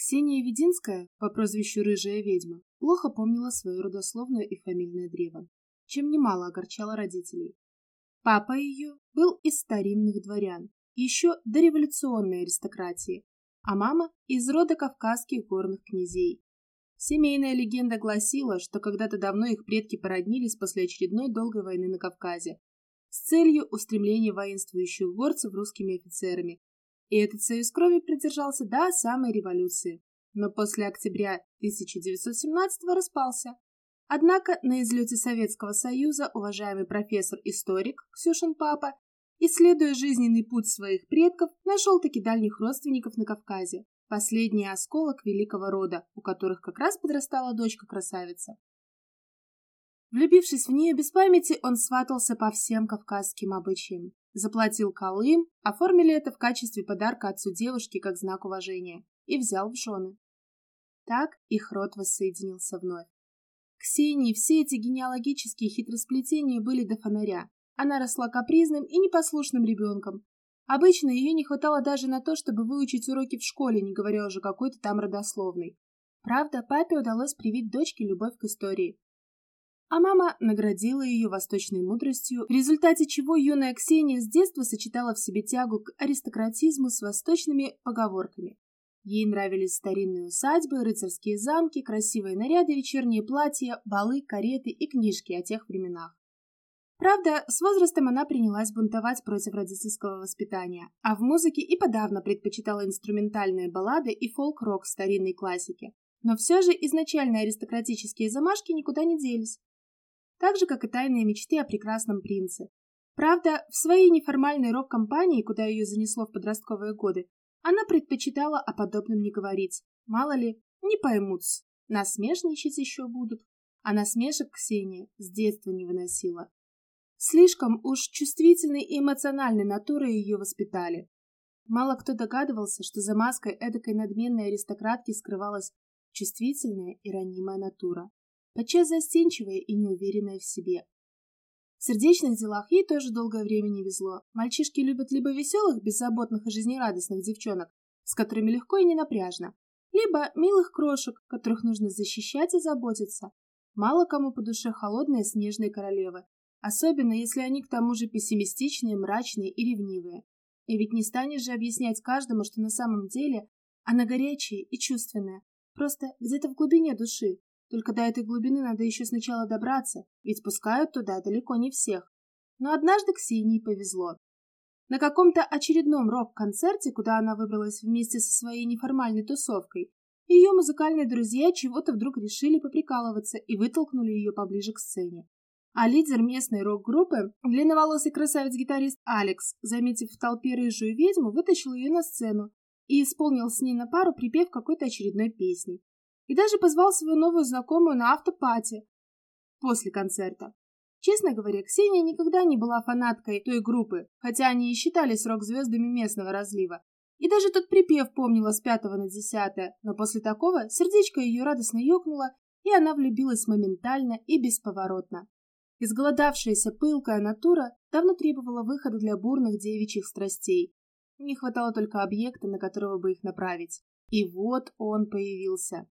Ксения Вединская, по прозвищу Рыжая ведьма, плохо помнила свою родословную и фамильное древо, чем немало огорчала родителей. Папа ее был из старинных дворян, еще до революционной аристократии, а мама из рода кавказских горных князей. Семейная легенда гласила, что когда-то давно их предки породнились после очередной долгой войны на Кавказе с целью устремления воинствующих горцев русскими офицерами и этот союз крови продержался до самой революции, но после октября 1917 распался. Однако на излете Советского Союза уважаемый профессор-историк Ксюшин папа, исследуя жизненный путь своих предков, нашел таки дальних родственников на Кавказе, последний осколок великого рода, у которых как раз подрастала дочка-красавица. Влюбившись в нее без памяти, он сватался по всем кавказским обычаям. Заплатил Колым, оформили это в качестве подарка отцу девушки как знак уважения и взял в жены. Так их род воссоединился вновь. Ксении все эти генеалогические хитросплетения были до фонаря. Она росла капризным и непослушным ребенком. Обычно ее не хватало даже на то, чтобы выучить уроки в школе, не говоря уже какой-то там родословной. Правда, папе удалось привить дочке любовь к истории, а мама наградила ее восточной мудростью, в результате чего юная Ксения с детства сочетала в себе тягу к аристократизму с восточными поговорками. Ей нравились старинные усадьбы, рыцарские замки, красивые наряды, вечерние платья, балы, кареты и книжки о тех временах. Правда, с возрастом она принялась бунтовать против родительского воспитания, а в музыке и подавно предпочитала инструментальные баллады и фолк-рок старинной классики. Но все же изначальные аристократические замашки никуда не делись так же, как и тайные мечты о прекрасном принце. Правда, в своей неформальной рок-компании, куда ее занесло в подростковые годы, она предпочитала о подобном не говорить. Мало ли, не поймут, насмешничать еще будут. А насмешек Ксения с детства не выносила. Слишком уж чувствительной и эмоциональной натурой ее воспитали. Мало кто догадывался, что за маской эдакой надменной аристократки скрывалась чувствительная и ранимая натура подчас застенчивая и неуверенная в себе. В сердечных делах ей тоже долгое время не везло. Мальчишки любят либо веселых, беззаботных и жизнерадостных девчонок, с которыми легко и ненапряжно, либо милых крошек, которых нужно защищать и заботиться. Мало кому по душе холодные снежные королевы, особенно если они к тому же пессимистичные, мрачные и ревнивые. И ведь не станешь же объяснять каждому, что на самом деле она горячая и чувственная, просто где-то в глубине души, только до этой глубины надо еще сначала добраться, ведь пускают туда далеко не всех. Но однажды Ксении повезло. На каком-то очередном рок-концерте, куда она выбралась вместе со своей неформальной тусовкой, ее музыкальные друзья чего-то вдруг решили поприкалываться и вытолкнули ее поближе к сцене. А лидер местной рок-группы, длинноволосый красавец-гитарист Алекс, заметив в толпе рыжую ведьму, вытащил ее на сцену и исполнил с ней на пару припев какой-то очередной песни и даже позвал свою новую знакомую на автопати после концерта. Честно говоря, Ксения никогда не была фанаткой той группы, хотя они и считались рок-звездами местного разлива. И даже тот припев помнила с пятого на десятое, но после такого сердечко ее радостно ёкнуло, и она влюбилась моментально и бесповоротно. Изголодавшаяся пылкая натура давно требовала выхода для бурных девичьих страстей. Не хватало только объекта, на которого бы их направить. И вот он появился.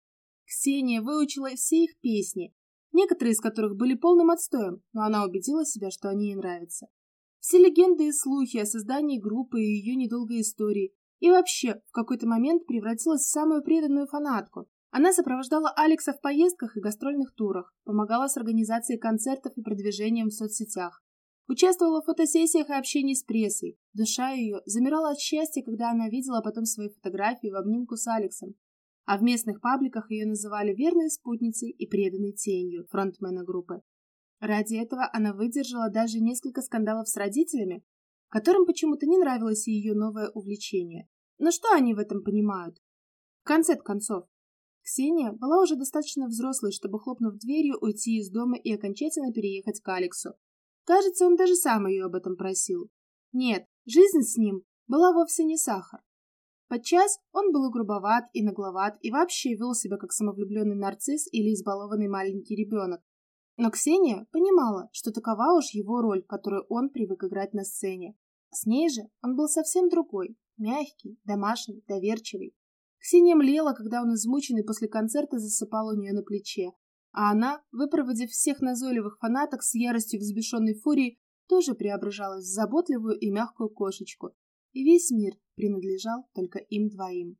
Ксения выучила все их песни, некоторые из которых были полным отстоем, но она убедила себя, что они ей нравятся. Все легенды и слухи о создании группы и ее недолгой истории, и вообще в какой-то момент превратилась в самую преданную фанатку. Она сопровождала Алекса в поездках и гастрольных турах, помогала с организацией концертов и продвижением в соцсетях. Участвовала в фотосессиях и общении с прессой. Душа ее замирала от счастья, когда она видела потом свои фотографии в обнимку с Алексом, а в местных пабликах ее называли верной спутницей и преданной тенью фронтмена группы. Ради этого она выдержала даже несколько скандалов с родителями, которым почему-то не нравилось ее новое увлечение. Но что они в этом понимают? В конце концов, Ксения была уже достаточно взрослой, чтобы, хлопнув дверью, уйти из дома и окончательно переехать к Алексу. Кажется, он даже сам ее об этом просил. Нет, жизнь с ним была вовсе не сахар. Подчас он был грубоват и нагловат и вообще вел себя как самовлюбленный нарцисс или избалованный маленький ребенок. Но Ксения понимала, что такова уж его роль, которую он привык играть на сцене. С ней же он был совсем другой, мягкий, домашний, доверчивый. Ксения млела, когда он измученный после концерта засыпал у нее на плече, а она, выпроводив всех назойливых фанаток с яростью взбешенной фурии, тоже преображалась в заботливую и мягкую кошечку, и весь мир принадлежал только им двоим.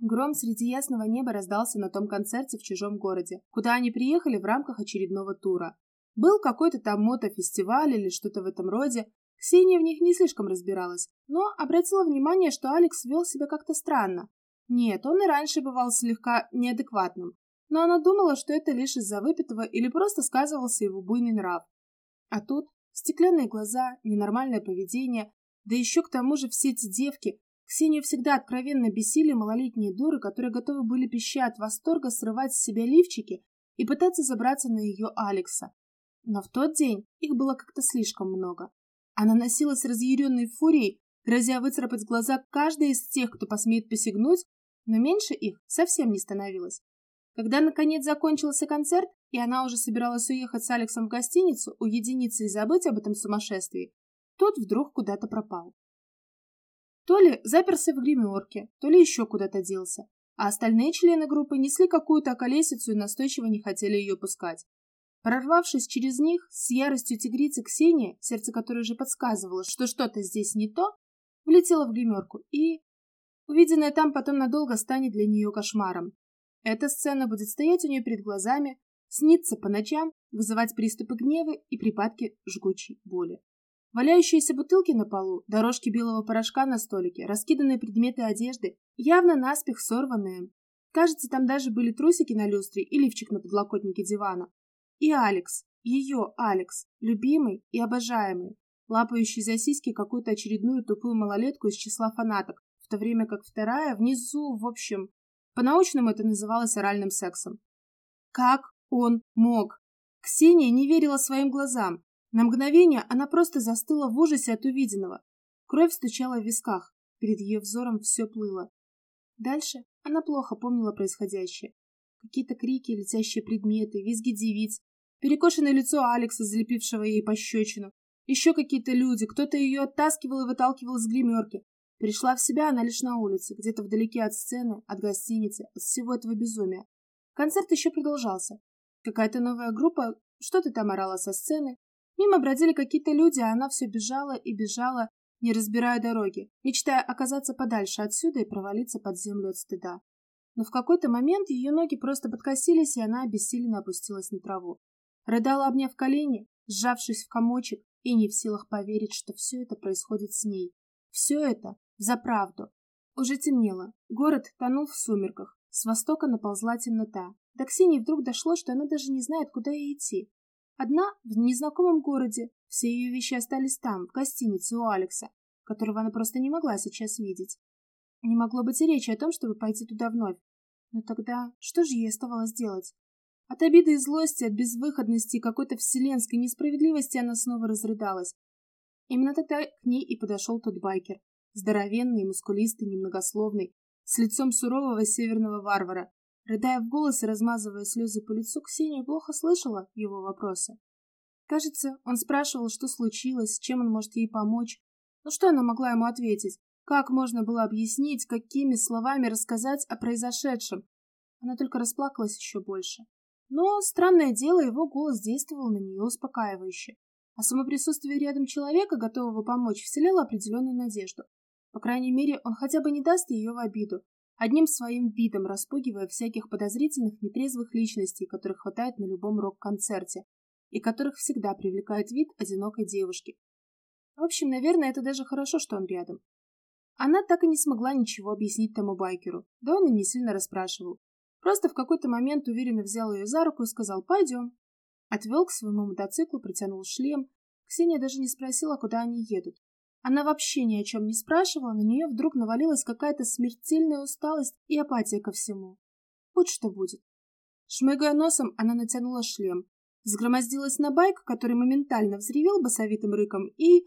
Гром среди ясного неба раздался на том концерте в чужом городе, куда они приехали в рамках очередного тура. Был какой-то там мотофестиваль или что-то в этом роде. Ксения в них не слишком разбиралась, но обратила внимание, что Алекс вел себя как-то странно. Нет, он и раньше бывал слегка неадекватным, но она думала, что это лишь из-за выпитого или просто сказывался его буйный нрав. А тут стеклянные глаза, ненормальное поведение, да еще к тому же все эти девки. Ксению всегда откровенно бесили малолетние дуры, которые готовы были пища от восторга срывать с себя лифчики и пытаться забраться на ее Алекса. Но в тот день их было как-то слишком много. Она носилась разъяренной фурией, грозя выцарапать глаза каждой из тех, кто посмеет посягнуть, но меньше их совсем не становилось. Когда наконец закончился концерт, и она уже собиралась уехать с Алексом в гостиницу, уединиться и забыть об этом сумасшествии, тот вдруг куда-то пропал. То ли заперся в гримерке, то ли еще куда-то делся, а остальные члены группы несли какую-то околесицу и настойчиво не хотели ее пускать. Прорвавшись через них, с яростью тигрицы Ксения, сердце которой уже подсказывало, что что-то здесь не то, влетела в гримерку и... Увиденное там потом надолго станет для нее кошмаром. Эта сцена будет стоять у нее перед глазами, сниться по ночам, вызывать приступы гнева и припадки жгучей боли. Валяющиеся бутылки на полу, дорожки белого порошка на столике, раскиданные предметы одежды, явно наспех сорванные. Кажется, там даже были трусики на люстре и лифчик на подлокотнике дивана. И Алекс, ее Алекс, любимый и обожаемый, лапающий за сиськи какую-то очередную тупую малолетку из числа фанаток, в то время как вторая внизу, в общем, по-научному это называлось оральным сексом. Как он мог? Ксения не верила своим глазам. На мгновение она просто застыла в ужасе от увиденного. Кровь стучала в висках, перед ее взором все плыло. Дальше она плохо помнила происходящее. Какие-то крики, летящие предметы, визги девиц, перекошенное лицо Алекса, залепившего ей пощечину. Еще какие-то люди, кто-то ее оттаскивал и выталкивал из гримерки. Пришла в себя она лишь на улице, где-то вдалеке от сцены, от гостиницы, от всего этого безумия. Концерт еще продолжался. Какая-то новая группа что-то там орала со сцены. Мимо бродили какие-то люди, а она все бежала и бежала, не разбирая дороги, мечтая оказаться подальше отсюда и провалиться под землю от стыда. Но в какой-то момент ее ноги просто подкосились, и она обессиленно опустилась на траву. Рыдала, обняв колени, сжавшись в комочек, и не в силах поверить, что все это происходит с ней. Все это за правду. Уже темнело. Город тонул в сумерках. С востока наползла темнота. До Ксении вдруг дошло, что она даже не знает, куда ей идти. Одна в незнакомом городе. Все ее вещи остались там, в гостинице у Алекса, которого она просто не могла сейчас видеть. Не могло быть и речи о том, чтобы пойти туда вновь. Но тогда что же ей оставалось делать? От обиды и злости, от безвыходности и какой-то вселенской несправедливости она снова разрыдалась. Именно тогда к ней и подошел тот байкер. Здоровенный, мускулистый, немногословный, с лицом сурового северного варвара. Рыдая в голос и размазывая слезы по лицу, Ксения плохо слышала его вопросы. Кажется, он спрашивал, что случилось, чем он может ей помочь. Но что она могла ему ответить? Как можно было объяснить, какими словами рассказать о произошедшем? Она только расплакалась еще больше. Но, странное дело, его голос действовал на нее успокаивающе. А само присутствие рядом человека, готового помочь, вселяло определенную надежду. По крайней мере, он хотя бы не даст ее в обиду, одним своим видом распугивая всяких подозрительных, нетрезвых личностей, которых хватает на любом рок-концерте, и которых всегда привлекает вид одинокой девушки. В общем, наверное, это даже хорошо, что он рядом. Она так и не смогла ничего объяснить тому байкеру, да он и не сильно расспрашивал. Просто в какой-то момент уверенно взял ее за руку и сказал «пойдем». Отвел к своему мотоциклу, притянул шлем. Ксения даже не спросила, куда они едут. Она вообще ни о чем не спрашивала, на нее вдруг навалилась какая-то смертельная усталость и апатия ко всему. Будь что будет. Шмыгая носом, она натянула шлем, взгромоздилась на байк, который моментально взревел басовитым рыком, и...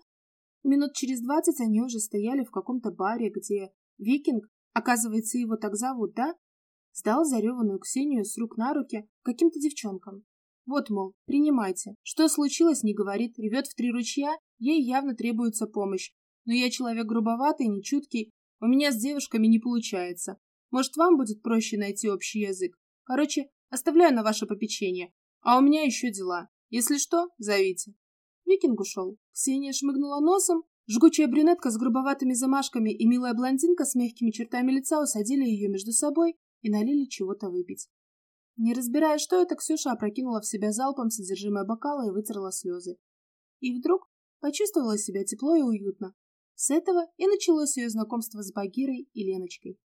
Минут через двадцать они уже стояли в каком-то баре, где Викинг, оказывается, его так зовут, да? Сдал зареванную Ксению с рук на руки каким-то девчонкам. Вот, мол, принимайте. Что случилось, не говорит, ревет в три ручья, ей явно требуется помощь. Но я человек грубоватый, нечуткий, у меня с девушками не получается. Может, вам будет проще найти общий язык. Короче, оставляю на ваше попечение. А у меня еще дела. Если что, зовите. Викинг ушел. Ксения шмыгнула носом. Жгучая брюнетка с грубоватыми замашками и милая блондинка с мягкими чертами лица усадили ее между собой и налили чего-то выпить. Не разбирая, что это, Ксюша опрокинула в себя залпом содержимое бокала и вытерла слезы. И вдруг почувствовала себя тепло и уютно. С этого и началось ее знакомство с Багирой и Леночкой.